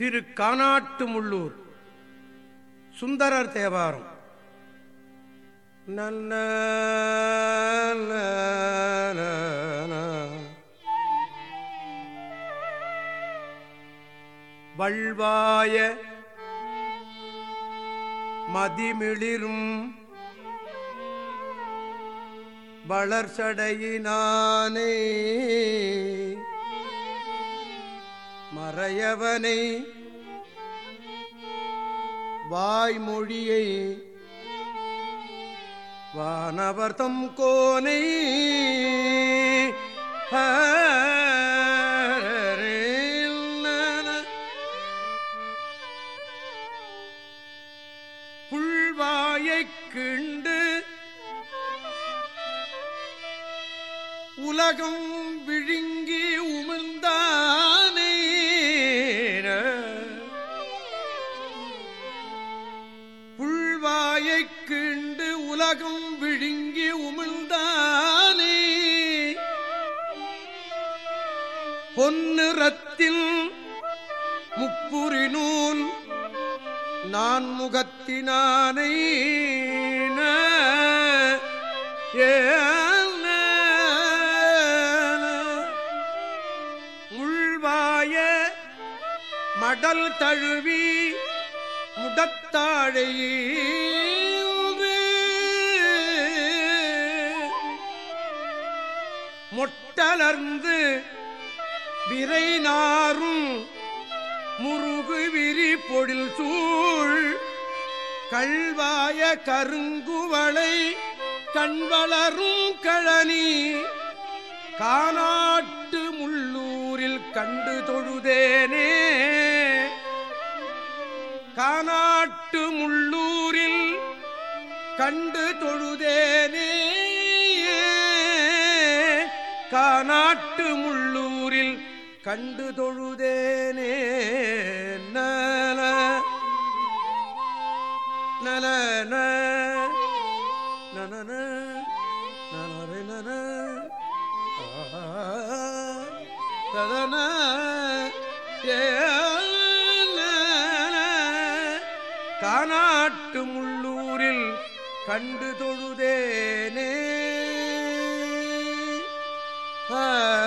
திரு கானாட்டு முள்ளூர் சுந்தரர் தேவாரம் நன்ன வள்வாய மதிமிளிரும் வளர்ச்சடையினானே அறையவனை வாய்மொழியை வானவர்த்தம் கோனை புல்வாயைக் கிண்டு உலகம் விழுங்கி புல்வாயைக் கிண்டு உலகம் விழுங்கி உமிழ்ந்தானே. பொன்னிறத்தில் முப்புரி நான் முகத்தினானை முள்வாய மடல் தழுவி முடத்தாழையே மொட்டலர்ந்து விரை நாரும் முருகு விரி பொழில் சூழ் கல்வாய கருங்குவளை கண்வளரும் கழனி காணாட்டு முள்ளூரில் கண்டு தொழுதேனே. காணாட்டு முள்ளூரில் கண்டு தொழுதேனே. காநாட்டு முள்ளூரில் கண்டு தொழுதேனே நல நல நன நனரி நன ததன முள்ளூரில் கண்டு தொழுதேனே 哎。